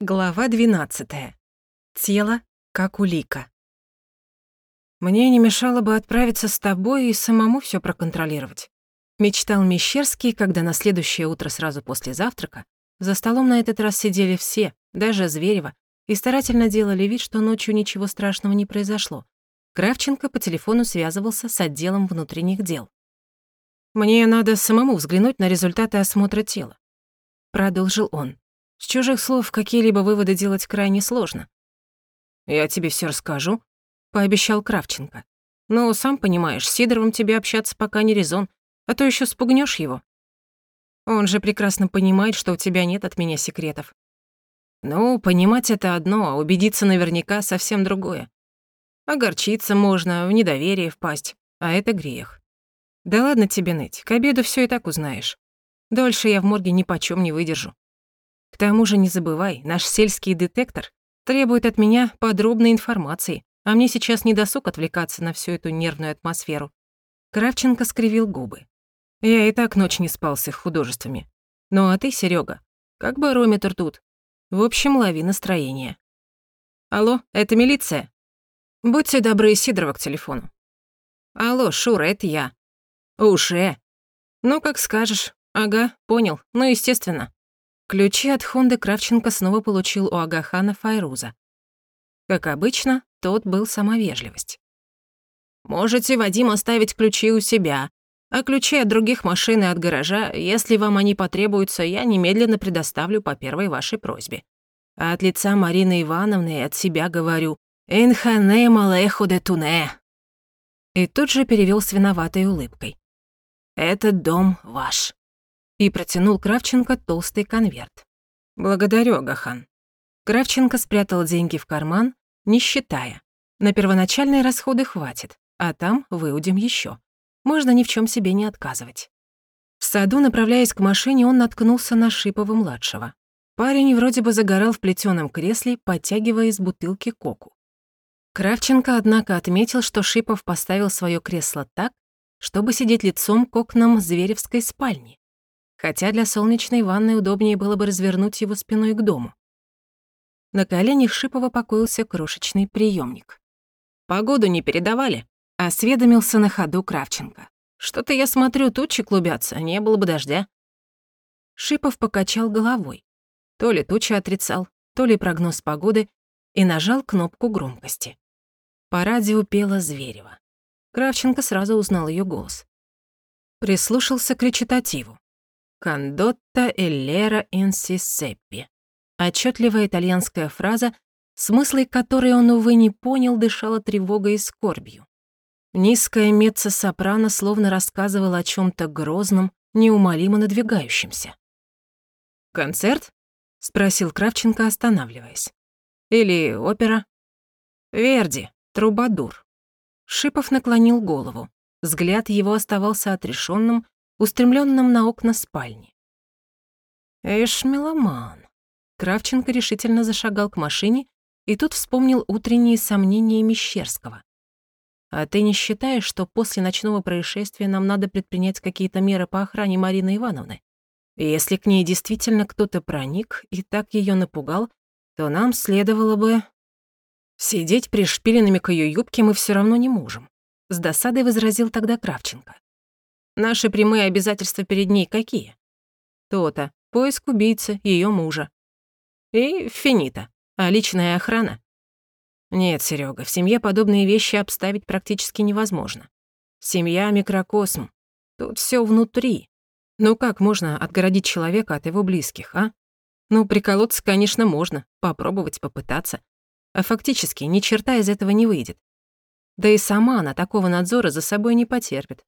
Глава 12. Тело как улика. «Мне не мешало бы отправиться с тобой и самому все проконтролировать», мечтал Мещерский, когда на следующее утро сразу после завтрака за столом на этот раз сидели все, даже Зверева, и старательно делали вид, что ночью ничего страшного не произошло. Кравченко по телефону связывался с отделом внутренних дел. «Мне надо самому взглянуть на результаты осмотра тела», — продолжил он. С чужих слов какие-либо выводы делать крайне сложно. «Я тебе все расскажу», — пообещал Кравченко. «Но, сам понимаешь, с Сидоровым тебе общаться пока не резон, а то еще спугнешь его. Он же прекрасно понимает, что у тебя нет от меня секретов. Ну, понимать это одно, а убедиться наверняка совсем другое. Огорчиться можно, в недоверие впасть, а это грех. Да ладно тебе ныть, к обеду все и так узнаешь. Дольше я в морге ни почем не выдержу. К тому же не забывай, наш сельский детектор требует от меня подробной информации, а мне сейчас не досуг отвлекаться на всю эту нервную атмосферу. Кравченко скривил губы. Я и так ночь не спал с их художествами. Ну а ты, Серега, как барометр тут. В общем, лови настроение. Алло, это милиция? Будьте добры, Сидорова к телефону. Алло, Шура, это я. Уже. Ну, как скажешь. Ага, понял. Ну, естественно. Ключи от Хонды Кравченко снова получил у Агахана Файруза. Как обычно, тот был сама вежливость. «Можете, Вадим, оставить ключи у себя, а ключи от других машин и от гаража, если вам они потребуются, я немедленно предоставлю по первой вашей просьбе. А от лица Марины Ивановны и от себя говорю «Энхане малеху де туне». И тут же перевел с виноватой улыбкой. «Этот дом ваш» и протянул Кравченко толстый конверт. «Благодарю, Агахан». Кравченко спрятал деньги в карман, не считая. На первоначальные расходы хватит, а там выудим еще. Можно ни в чем себе не отказывать. В саду, направляясь к машине, он наткнулся на Шипова-младшего. Парень вроде бы загорал в плетеном кресле, подтягивая из бутылки коку. Кравченко, однако, отметил, что Шипов поставил свое кресло так, чтобы сидеть лицом к окнам Зверевской спальни хотя для солнечной ванны удобнее было бы развернуть его спиной к дому. На коленях Шипова покоился крошечный приемник. «Погоду не передавали?» — осведомился на ходу Кравченко. «Что-то я смотрю, тучи клубятся, не было бы дождя». Шипов покачал головой. То ли тучи отрицал, то ли прогноз погоды, и нажал кнопку громкости. По радио пела Зверева. Кравченко сразу узнал ее голос. Прислушался к речитативу. «Кондотта эллера инсисеппи». Отчетливая итальянская фраза, смысла которой он, увы, не понял, дышала тревогой и скорбью. Низкая меццо-сопрано словно рассказывала о чем то грозном, неумолимо надвигающемся. «Концерт?» — спросил Кравченко, останавливаясь. «Или опера?» «Верди, Трубадур». Шипов наклонил голову. Взгляд его оставался отрешенным, устремленном на окна спальни. «Эш, меломан!» Кравченко решительно зашагал к машине и тут вспомнил утренние сомнения Мещерского. «А ты не считаешь, что после ночного происшествия нам надо предпринять какие-то меры по охране Марины Ивановны? если к ней действительно кто-то проник и так ее напугал, то нам следовало бы... Сидеть пришпиленными к ее юбке мы все равно не можем», — с досадой возразил тогда Кравченко. Наши прямые обязательства перед ней какие? То-то, поиск убийцы, ее мужа. И финита. А личная охрана? Нет, Серега, в семье подобные вещи обставить практически невозможно. Семья — микрокосм. Тут все внутри. Ну как можно отгородить человека от его близких, а? Ну, приколоться, конечно, можно, попробовать, попытаться. А фактически ни черта из этого не выйдет. Да и сама она такого надзора за собой не потерпит.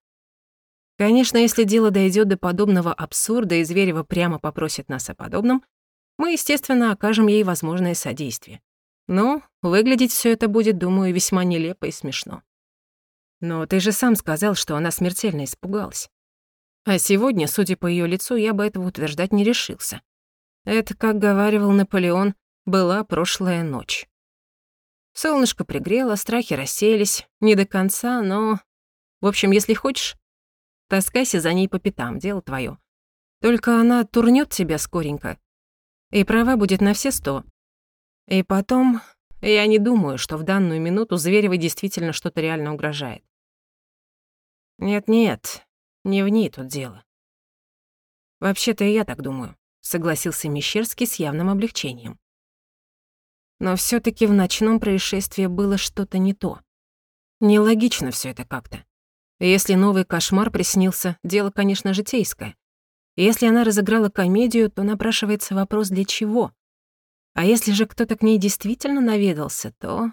Конечно, если дело дойдет до подобного абсурда и Зверева прямо попросит нас о подобном, мы, естественно, окажем ей возможное содействие. Но выглядеть все это будет, думаю, весьма нелепо и смешно. Но ты же сам сказал, что она смертельно испугалась. А сегодня, судя по ее лицу, я бы этого утверждать не решился. Это, как говаривал Наполеон, была прошлая ночь. Солнышко пригрело, страхи рассеялись, не до конца, но... В общем, если хочешь, Таскайся за ней по пятам, дело твое. Только она турнет тебя скоренько. И права будет на все сто. И потом, я не думаю, что в данную минуту Зверевой действительно что-то реально угрожает. Нет-нет, не в ней тут дело. Вообще-то и я так думаю, согласился Мещерский с явным облегчением. Но все таки в ночном происшествии было что-то не то. Нелогично все это как-то. Если новый кошмар приснился, дело, конечно, житейское. Если она разыграла комедию, то напрашивается вопрос «для чего?». А если же кто-то к ней действительно наведался, то...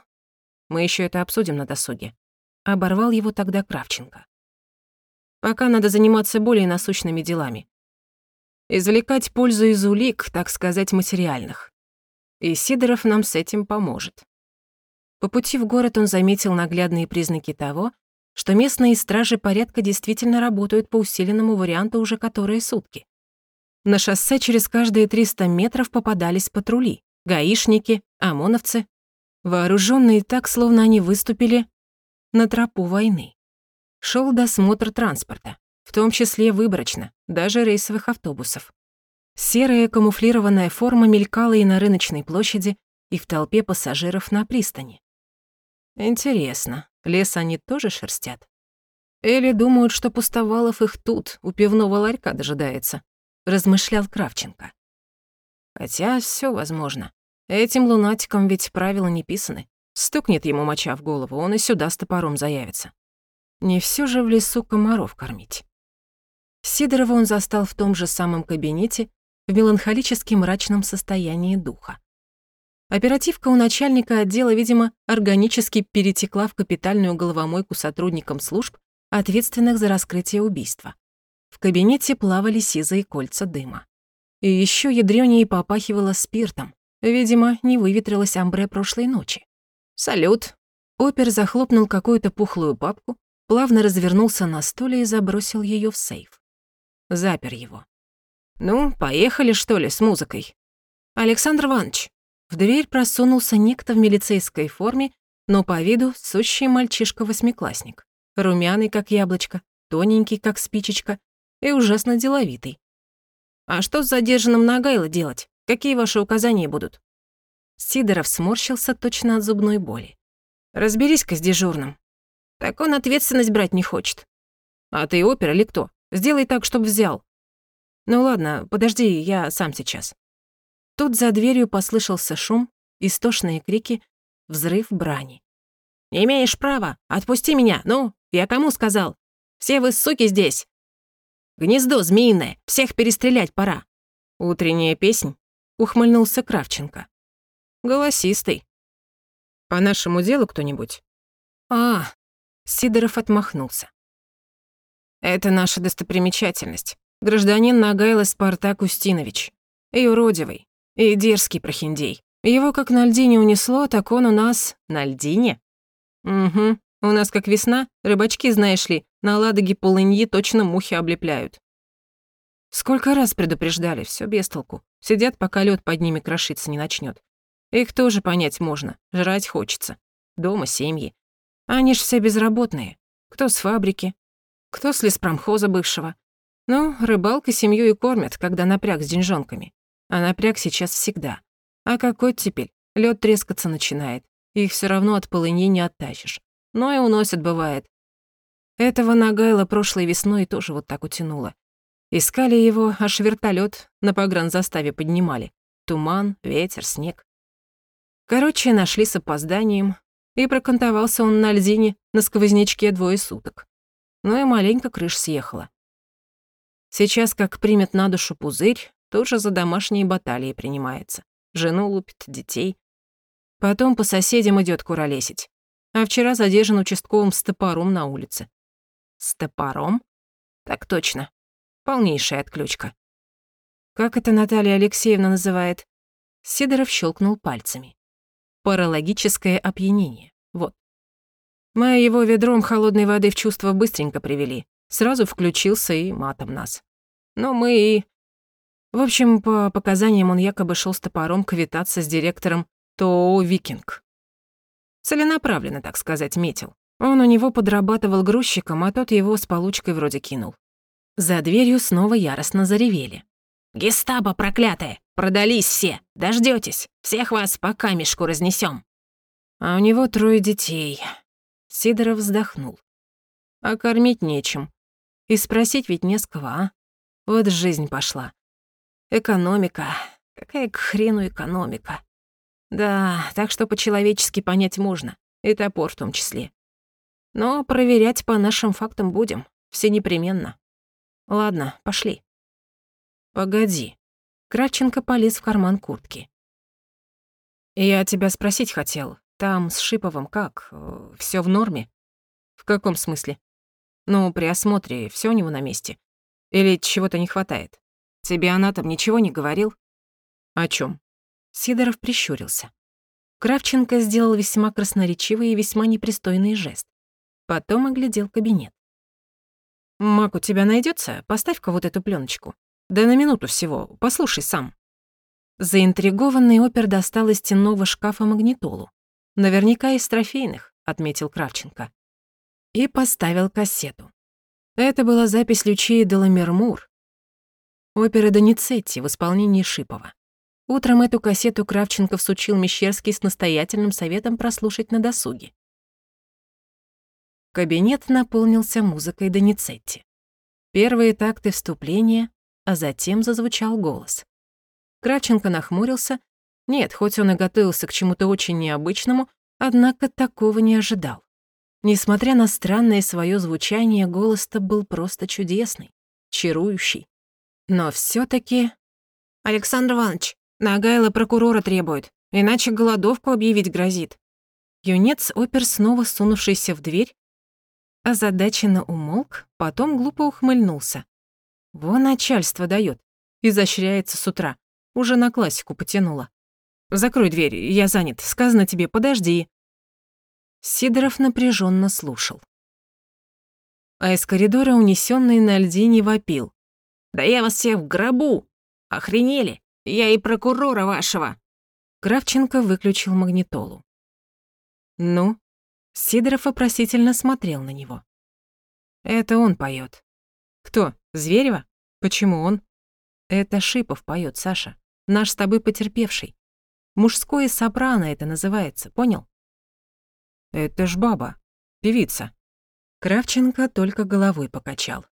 Мы еще это обсудим на досуге. Оборвал его тогда Кравченко. Пока надо заниматься более насущными делами. Извлекать пользу из улик, так сказать, материальных. И Сидоров нам с этим поможет. По пути в город он заметил наглядные признаки того, что местные стражи порядка действительно работают по усиленному варианту уже которые сутки. На шоссе через каждые 300 метров попадались патрули, гаишники, ОМОНовцы, вооруженные так, словно они выступили на тропу войны. Шел досмотр транспорта, в том числе выборочно, даже рейсовых автобусов. Серая камуфлированная форма мелькала и на рыночной площади, и в толпе пассажиров на пристани. Интересно, лес они тоже шерстят? Или думают, что Пустовалов их тут, у пивного ларька дожидается? Размышлял Кравченко. Хотя все возможно. Этим лунатикам ведь правила не писаны. Стукнет ему моча в голову, он и сюда с топором заявится. Не все же в лесу комаров кормить. Сидорова он застал в том же самом кабинете, в меланхолически мрачном состоянии духа. Оперативка у начальника отдела, видимо, органически перетекла в капитальную головомойку сотрудникам служб, ответственных за раскрытие убийства. В кабинете плавали сизые кольца дыма. И еще ядрёнее попахивало спиртом. Видимо, не выветрилось амбре прошлой ночи. «Салют!» Опер захлопнул какую-то пухлую папку, плавно развернулся на стуле и забросил ее в сейф. Запер его. «Ну, поехали, что ли, с музыкой?» «Александр Иванович, в дверь просунулся некто в милицейской форме, но по виду сущий мальчишка-восьмиклассник. Румяный, как яблочко, тоненький, как спичечка, и ужасно деловитый. «А что с задержанным Нагайло делать? Какие ваши указания будут?» Сидоров сморщился точно от зубной боли. «Разберись-ка с дежурным. Так он ответственность брать не хочет. А ты опер или кто? Сделай так, чтобы взял. Ну ладно, подожди, я сам сейчас». Тут за дверью послышался шум, истошные крики, взрыв брани. «Не имеешь права! Отпусти меня! Ну, я кому сказал? Все вы суки здесь! Гнездо змеиное! Всех перестрелять пора!» «Утренняя песнь?» — ухмыльнулся Кравченко. «Голосистый. По нашему делу кто-нибудь?» «А...» — Сидоров отмахнулся. «Это наша достопримечательность. Гражданин Нагайло Спартак Устинович. Юродивый. И дерзкий прохиндей. Его как на льдине унесло, так он у нас... На льдине? Угу. У нас как весна, рыбачки, знаешь ли, на ладоге полыньи точно мухи облепляют. Сколько раз предупреждали, все без толку. Сидят, пока лед под ними крошиться не начнет. Их тоже понять можно, жрать хочется. Дома семьи. Они ж все безработные. Кто с фабрики, кто с леспромхоза бывшего. Ну, рыбалка семью и кормят, когда напряг с деньжонками. А напряг сейчас всегда. А какой теперь? Лед трескаться начинает. Их все равно от полыни не оттащишь. Но и уносят бывает. Этого Нагайла прошлой весной тоже вот так утянуло. Искали его, аж вертолет на погранзаставе поднимали. Туман, ветер, снег. Короче, нашли с опозданием, и прокантовался он на льдине на сквознячке двое суток. Ну и маленько крыш съехала. Сейчас, как примет на душу пузырь, тоже за домашние баталии принимается. Жену лупит, детей. Потом по соседям идёт куролесить. А вчера задержан участковым с топором на улице. С топором? Так точно. Полнейшая отключка. Как это Наталья Алексеевна называет? Сидоров щелкнул пальцами. Паралогическое опьянение. Вот. Мы его ведром холодной воды в чувство быстренько привели. Сразу включился и матом нас. Но мы и в общем, по показаниям он якобы шел с топором квитаться с директором ТОО «Викинг». Целенаправленно, так сказать, метил. Он у него подрабатывал грузчиком, а тот его с получкой вроде кинул. За дверью снова яростно заревели. «Гестапо проклятое! Продались все, дождётесь. Всех вас по камешку разнесём». А у него трое детей. Сидоров вздохнул. А кормить нечем. И спросить ведь не с кого, а? Вот жизнь пошла. Экономика. Какая к хрену экономика? Да, так что по-человечески понять можно. И топор в том числе. Но проверять по нашим фактам будем. Все непременно. Ладно, пошли. Погоди. Кравченко полез в карман куртки. Я тебя спросить хотел. Там с Шиповым как? Все в норме? В каком смысле? Ну, при осмотре все у него на месте. Или чего-то не хватает? Тебе анатом ничего не говорил? О чем? Сидоров прищурился. Кравченко сделал весьма красноречивый и весьма непристойный жест. Потом оглядел кабинет. «Мак, у тебя найдется? Поставь-ка вот эту пленочку. Да на минуту всего, послушай сам». Заинтригованный опер достал из стенного шкафа магнитолу. Наверняка из трофейных, отметил Кравченко. И поставил кассету. Это была запись Лючии Деламермур, оперы Доницетти в исполнении Шипова. Утром эту кассету Кравченко всучил Мещерский с настоятельным советом прослушать на досуге. Кабинет наполнился музыкой Доницетти. Первые такты вступления, а затем зазвучал голос. Кравченко нахмурился. Нет, хоть он и готовился к чему-то очень необычному, однако такого не ожидал. Несмотря на странное свое звучание, голос-то был просто чудесный, чарующий. Но все таки «Александр Иванович, Нагайла прокурора требует, иначе голодовку объявить грозит». Юнец опер, снова сунувшийся в дверь, озадаченно умолк, потом глупо ухмыльнулся. Во начальство дает, изощряется с утра, уже на классику потянула. «Закрой дверь, я занят, сказано тебе, подожди». Сидоров напряженно слушал. А из коридора, унесенный на льдине, вопил. «Да я вас всех в гробу! Охренели! Я и прокурора вашего!» Кравченко выключил магнитолу. «Ну?» Сидоров вопросительно смотрел на него. «Это он поет. «Кто? Зверева? Почему он?» «Это Шипов поет, Саша. Наш с тобой потерпевший. Мужское сопрано это называется, понял?» «Это ж баба, певица». Кравченко только головой покачал.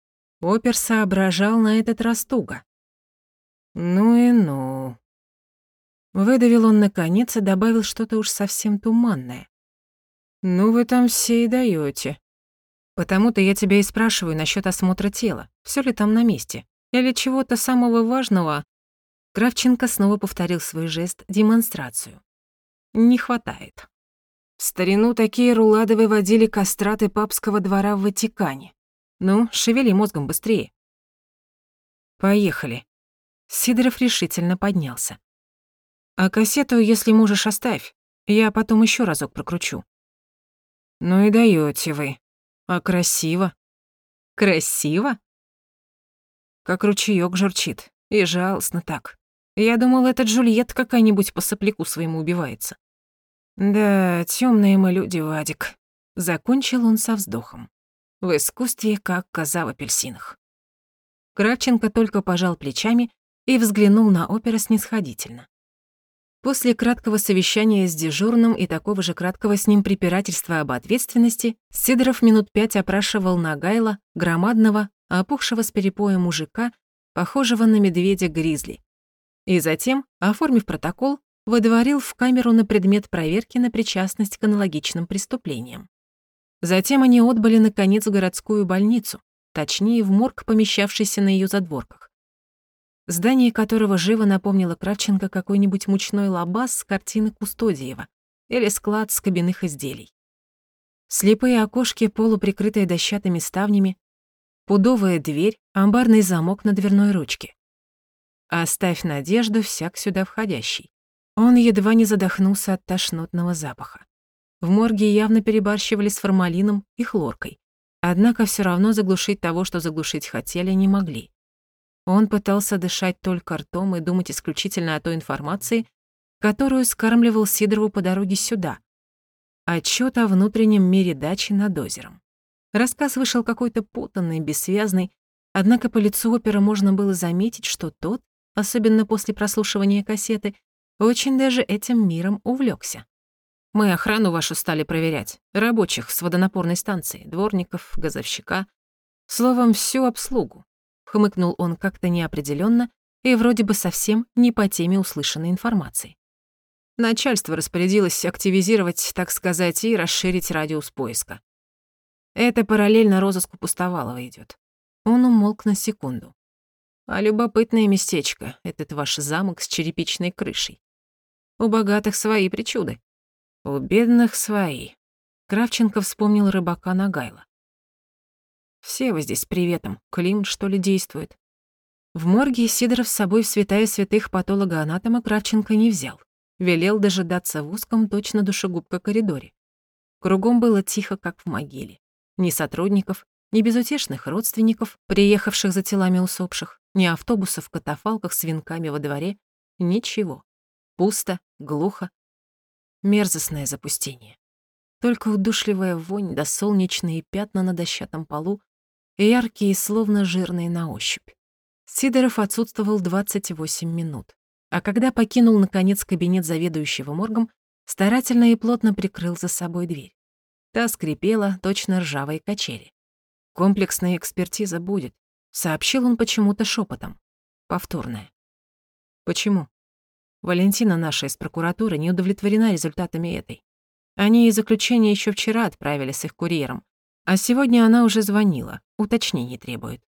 Опер соображал на этот раз туго. «Ну и ну». Выдавил он наконец и добавил что-то уж совсем туманное. «Ну вы там все и даёте. Потому-то я тебя и спрашиваю насчёт осмотра тела. Всё ли там на месте? Или чего-то самого важного?» Кравченко снова повторил свой жест, демонстрацию. «Не хватает». В старину такие рулады выводили кастраты папского двора в Ватикане. Ну, шевели мозгом быстрее. Поехали. Сидоров решительно поднялся. А кассету, если можешь, оставь. Я потом ещё разок прокручу. Ну и даёте вы. А красиво. Красиво? Как ручеёк журчит. И жалостно так. Я думал, это Джульетта какая-нибудь по сопляку своему убивается. Да, тёмные мы люди, Вадик. Закончил он со вздохом. В искусстве, как коза в апельсинах. Кравченко только пожал плечами и взглянул на опера снисходительно. После краткого совещания с дежурным и такого же краткого с ним препирательства об ответственности, Сидоров минут пять опрашивал Нагайла, громадного, опухшего с перепоя мужика, похожего на медведя-гризли. И затем, оформив протокол, выдворил в камеру на предмет проверки на причастность к аналогичным преступлениям. Затем они отбыли, наконец, в городскую больницу, точнее, в морг, помещавшийся на ее задворках. Здание которого живо напомнило Кравченко какой-нибудь мучной лабаз с картины Кустодиева или склад с кабинных изделий. Слепые окошки, полуприкрытые дощатыми ставнями, пудовая дверь, амбарный замок на дверной ручке. Оставь надежду всяк сюда входящий. Он едва не задохнулся от тошнотного запаха. В морге явно перебарщивали с формалином и хлоркой. Однако все равно заглушить того, что заглушить хотели, не могли. Он пытался дышать только ртом и думать исключительно о той информации, которую скармливал Сидорову по дороге сюда. Отчёт о внутреннем мире дачи над озером. Рассказ вышел какой-то путанный, бессвязный, однако по лицу опера можно было заметить, что тот особенно после прослушивания кассеты, очень даже этим миром увлекся. Мы охрану вашу стали проверять, рабочих с водонапорной станции, дворников, газовщика, словом, всю обслугу. Хмыкнул он как-то неопределенно и вроде бы совсем не по теме услышанной информации. Начальство распорядилось активизировать, так сказать, и расширить радиус поиска. Это параллельно розыску Пустовалова идет. Он умолк на секунду. А любопытное местечко — этот ваш замок с черепичной крышей. У богатых свои причуды. У бедных свои. Кравченко вспомнил рыбака Нагайла. Все вы здесь приветом. Клим, что ли, действует? В морге Сидоров с собой в святая святых патолога-анатома Кравченко не взял. Велел дожидаться в узком, точно душегубка коридоре. Кругом было тихо, как в могиле. Ни сотрудников, ни безутешных родственников, приехавших за телами усопших, ни автобусов в катафалках с венками во дворе, ничего. Пусто, глухо. Мерзостное запустение. Только удушливая вонь да солнечные пятна на дощатом полу яркие, словно жирные на ощупь. Сидоров отсутствовал 28 минут. А когда покинул, наконец, кабинет заведующего моргом, старательно и плотно прикрыл за собой дверь. Та скрипела, точно ржавой качели. Комплексная экспертиза будет, сообщил он почему-то шепотом. Повторная. Почему? Валентина наша из прокуратуры не удовлетворена результатами этой. Они и заключение еще вчера отправили с их курьером, а сегодня она уже звонила, уточнений требует.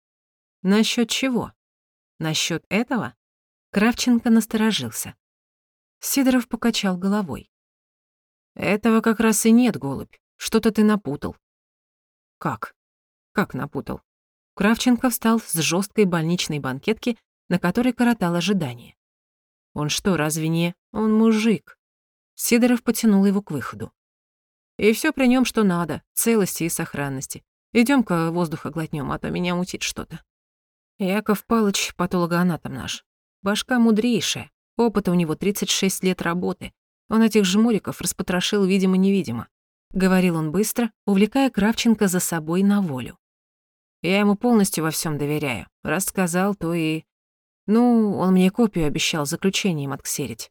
Насчет чего? Насчет этого? Кравченко насторожился. Сидоров покачал головой. Этого как раз и нет, голубь. Что-то ты напутал. Как? Как напутал? Кравченко встал с жесткой больничной банкетки, на которой коротал ожидание. Он что, разве не? Он мужик. Сидоров потянул его к выходу. И все при нем, что надо, целости и сохранности. Идем-ка воздуха глотнем, а то меня мутит что-то. Яков Палыч, патологоанатом наш. Башка мудрейшая, опыта у него 36 лет работы. Он этих жмуриков распотрошил видимо-невидимо. — говорил он быстро, увлекая Кравченко за собой на волю. «Я ему полностью во всем доверяю. Раз сказал, то и... Ну, он мне копию обещал заключением отксерить.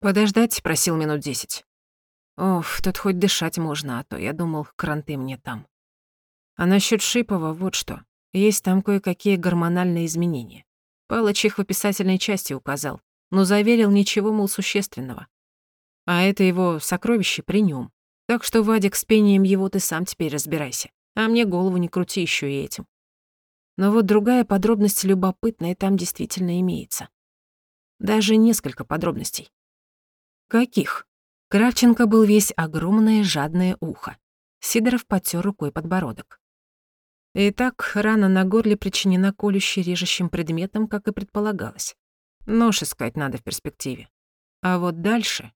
Подождать просил минут десять. Оф, тут хоть дышать можно, а то я думал, кранты мне там. А насчет Шипова вот что. Есть там кое-какие гормональные изменения. Палыч их в описательной части указал, но заверил ничего, мол, существенного. А это его сокровище при нем. Так что, Вадик, с пением его ты сам теперь разбирайся. А мне голову не крути еще и этим. Но вот другая подробность любопытная там действительно имеется. Даже несколько подробностей. Каких? Кравченко был весь огромное жадное ухо. Сидоров потер рукой подбородок. Итак, рана на горле причинена колющей режущим предметом, как и предполагалось. Нож искать надо в перспективе. А вот дальше...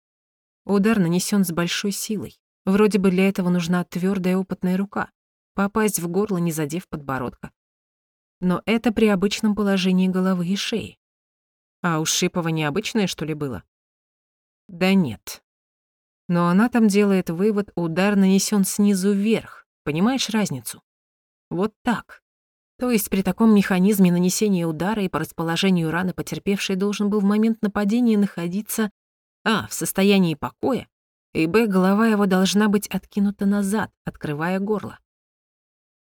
Удар нанесен с большой силой. Вроде бы для этого нужна твердая опытная рука, попасть в горло, не задев подбородка. Но это при обычном положении головы и шеи. А у Шипова необычное, что ли, было? Да нет. Но она там делает вывод, удар нанесен снизу вверх. Понимаешь разницу? Вот так. То есть при таком механизме нанесения удара и по расположению раны потерпевший должен был в момент нападения находиться а. в состоянии покоя, и б. голова его должна быть откинута назад, открывая горло.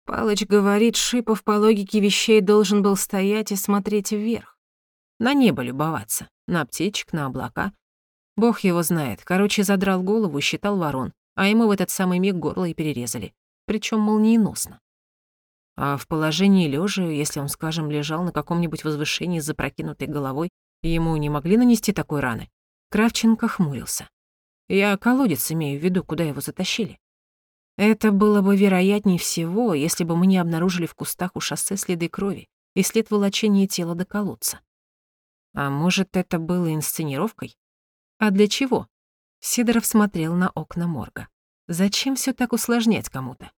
Палыч говорит, Шипов по логике вещей должен был стоять и смотреть вверх. На небо любоваться, на птичек, на облака. Бог его знает. Короче, задрал голову, считал ворон, а ему в этот самый миг горло и перерезали. Причем молниеносно. А в положении лежа, если он, скажем, лежал на каком-нибудь возвышении с запрокинутой головой, ему не могли нанести такой раны. Кравченко хмурился. Я колодец имею в виду, куда его затащили. Это было бы вероятнее всего, если бы мы не обнаружили в кустах у шоссе следы крови и след волочения тела до колодца. А может, это было инсценировкой? А для чего? Сидоров смотрел на окна морга. Зачем все так усложнять кому-то?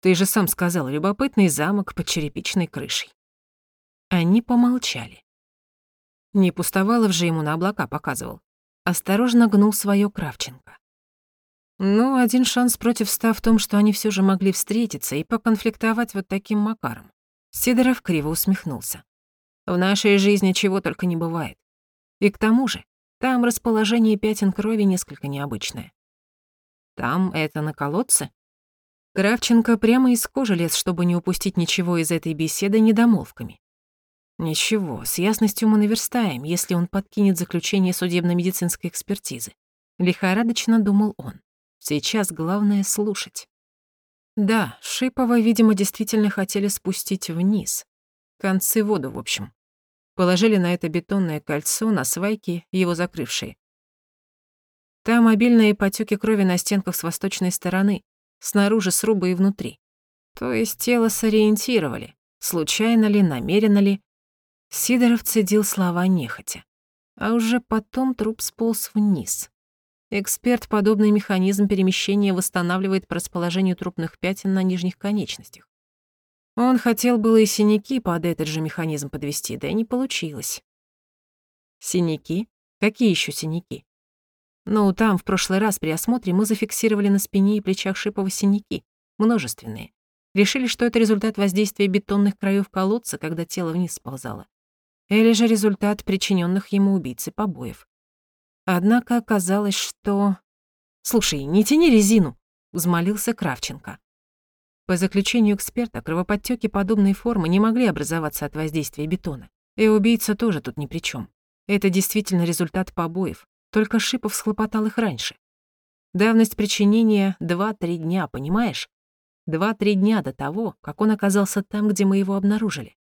Ты же сам сказал, любопытный замок под черепичной крышей. Они помолчали. Не Пустовалов же ему на облака показывал. Осторожно гнул своё Кравченко. Ну, один шанс против ста в том, что они всё же могли встретиться и поконфликтовать вот таким макаром. Сидоров криво усмехнулся. В нашей жизни чего только не бывает. И к тому же, там расположение пятен крови несколько необычное. Там это на колодце? Кравченко прямо из кожи лез, чтобы не упустить ничего из этой беседы недомолвками. Ничего, с ясностью мы наверстаем, если он подкинет заключение судебно-медицинской экспертизы. Лихорадочно думал он. Сейчас главное слушать. Да, Шипова, видимо, действительно хотели спустить вниз. Концы воду, в общем. Положили на это бетонное кольцо, на свайки, его закрывшие. Там обильные потеки крови на стенках с восточной стороны, снаружи сруба и внутри. То есть тело сориентировали, случайно ли, намеренно ли. Сидоров цедил слова нехотя. А уже потом труп сполз вниз. Эксперт подобный механизм перемещения восстанавливает по расположению трупных пятен на нижних конечностях. Он хотел было и синяки под этот же механизм подвести, да и не получилось. Синяки? Какие еще синяки? Ну, там в прошлый раз при осмотре мы зафиксировали на спине и плечах Шипова синяки, множественные. Решили, что это результат воздействия бетонных краев колодца, когда тело вниз сползало. Или же результат причиненных ему убийцы побоев. Однако оказалось, что... «Слушай, не тяни резину», — взмолился Кравченко. По заключению эксперта, кровоподтёки подобной формы не могли образоваться от воздействия бетона. И убийца тоже тут ни при чем. Это действительно результат побоев, только Шипов схлопотал их раньше. Давность причинения — 2-3 дня, понимаешь? 2-3 дня до того, как он оказался там, где мы его обнаружили.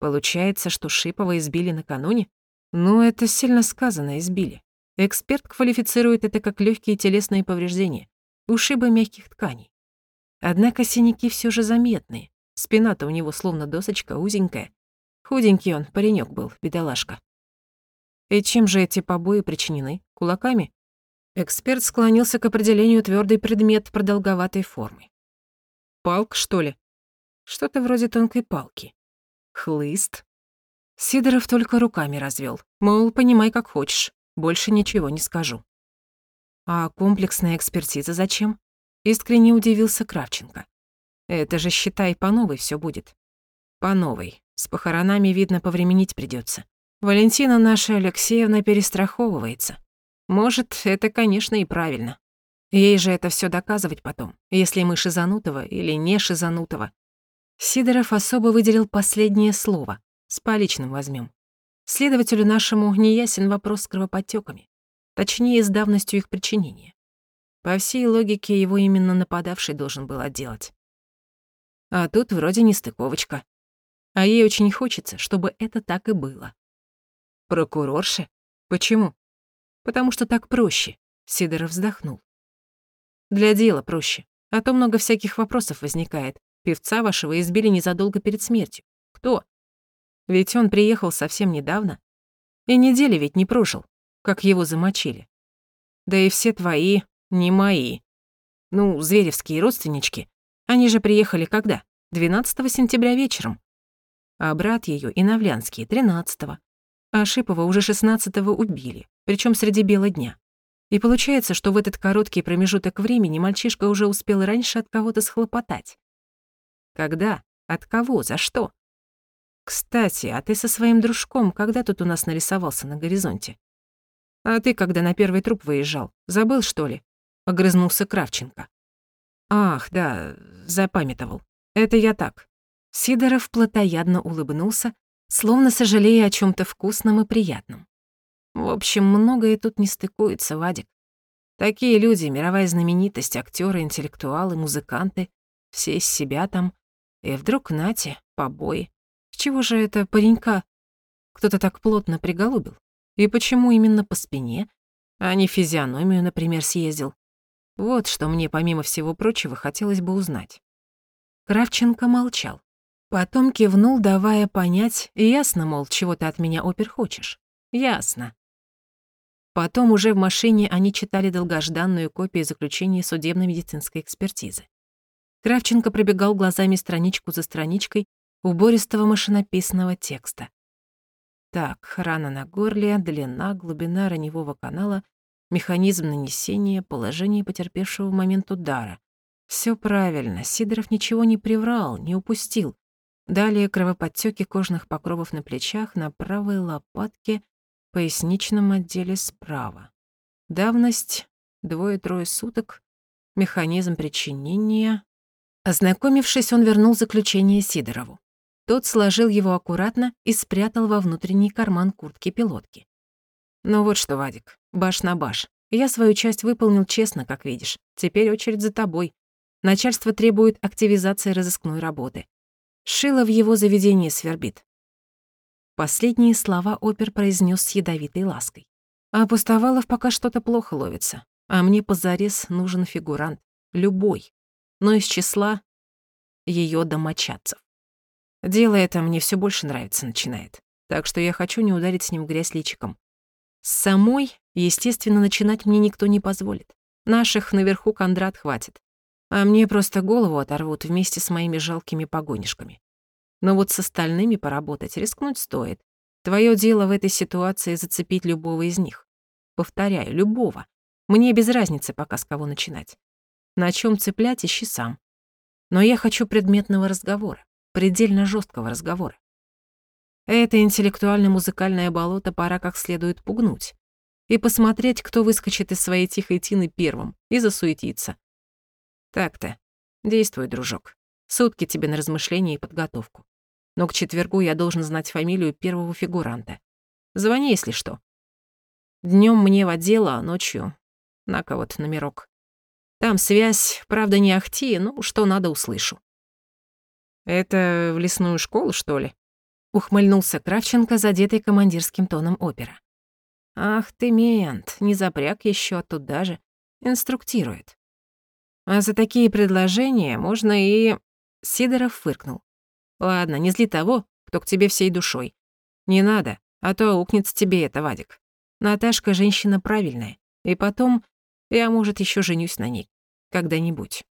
Получается, что Шипова избили накануне? Ну, это сильно сказано, избили. Эксперт квалифицирует это как легкие телесные повреждения, ушибы мягких тканей. Однако синяки все же заметные. Спина-то у него словно досочка узенькая. Худенький он, паренек был, бедолашка. И чем же эти побои причинены? Кулаками? Эксперт склонился к определению твердый предмет продолговатой формы. Палк, что ли? Что-то вроде тонкой палки. Хлыст? Сидоров только руками развел, Мол, понимай, как хочешь. Больше ничего не скажу. А комплексная экспертиза зачем? Искренне удивился Кравченко. Это же, считай, по новой все будет. По новой. С похоронами, видно, повременить придется. Валентина наша Алексеевна перестраховывается. Может, это, конечно, и правильно. Ей же это все доказывать потом, если мы Шизанутова или не Шизанутова. Сидоров особо выделил последнее слово. С поличным возьмем. Следователю нашему не ясен вопрос с кровоподтёками, точнее, с давностью их причинения. По всей логике, его именно нападавший должен был отделать. А тут вроде нестыковочка. А ей очень хочется, чтобы это так и было. Прокурорши? Почему? Потому что так проще, Сидоров вздохнул. Для дела проще, а то много всяких вопросов возникает. Певца вашего избили незадолго перед смертью. Кто? Ведь он приехал совсем недавно. И недели ведь не прожил, как его замочили. Да и все твои, не мои. Ну, зверевские родственнички. Они же приехали когда? 12 сентября вечером. А брат ее и Навлянский 13-го. А Шипова уже 16-го убили, причем среди бела дня. И получается, что в этот короткий промежуток времени мальчишка уже успел раньше от кого-то схлопотать. Когда? От кого? За что? «Кстати, а ты со своим дружком когда тут у нас нарисовался на горизонте?» «А ты когда на первый труп выезжал, забыл, что ли?» — огрызнулся Кравченко. «Ах, да, запамятовал. Это я так». Сидоров плотоядно улыбнулся, словно сожалея о чем то вкусном и приятном. В общем, многое тут не стыкуется, Вадик. Такие люди, мировая знаменитость, актеры, интеллектуалы, музыканты, все из себя там. И вдруг, нате, побои. С чего же это паренька кто-то так плотно приголубил? И почему именно по спине, а не физиономию, например, съездил? Вот что мне, помимо всего прочего, хотелось бы узнать. Кравченко молчал. Потом кивнул, давая понять, ясно, мол, чего ты от меня опер хочешь. Ясно. Потом уже в машине они читали долгожданную копию заключения судебно-медицинской экспертизы. Кравченко пробегал глазами страничку за страничкой, убористого машинописного текста. Так, рана на горле, длина, глубина раневого канала, механизм нанесения, положение потерпевшего в момент удара. Все правильно, Сидоров ничего не приврал, не упустил. Далее кровоподтёки кожных покровов на плечах, на правой лопатке, поясничном отделе справа. Давность — двое-трое суток, механизм причинения. Ознакомившись, он вернул заключение Сидорову. Тот сложил его аккуратно и спрятал во внутренний карман куртки пилотки. «Ну вот что, Вадик, баш на баш. Я свою часть выполнил честно, как видишь. Теперь очередь за тобой. Начальство требует активизации разыскной работы. Шило в его заведении свербит. Последние слова опер произнес с ядовитой лаской. А Пустовалов пока что-то плохо ловится. А мне позарез нужен фигурант. Любой. Но из числа ее домочадцев. Дело это мне все больше нравится начинает. Так что я хочу не ударить с ним грязь личиком. Самой, естественно, начинать мне никто не позволит. Наших наверху Кондрат хватит а мне просто голову оторвут вместе с моими жалкими погонишками. Но вот с остальными поработать рискнуть стоит. Твое дело в этой ситуации зацепить любого из них. Повторяю, любого. Мне без разницы пока с кого начинать. На чем цеплять, ищи сам. Но я хочу предметного разговора, предельно жесткого разговора. Это интеллектуально-музыкальное болото пора как следует пугнуть и посмотреть, кто выскочит из своей тихой тины первым и засуетиться, так-то. Действуй, дружок. Сутки тебе на размышление и подготовку. Но к четвергу я должен знать фамилию первого фигуранта. Звони, если что. Днем мне в отдел, а ночью на кого-то номерок. Там связь, правда, не ахти, ну, что надо, услышу. «Это в лесную школу, что ли?» Ухмыльнулся Кравченко, задетый командирским тоном опера. «Ах ты, мент, не запряг еще туда же. Инструктирует. А за такие предложения можно и...» Сидоров фыркнул. «Ладно, не зли того, кто к тебе всей душой. Не надо, а то аукнется тебе это, Вадик. Наташка женщина правильная. И потом, я, может, еще женюсь на ней. Когда-нибудь».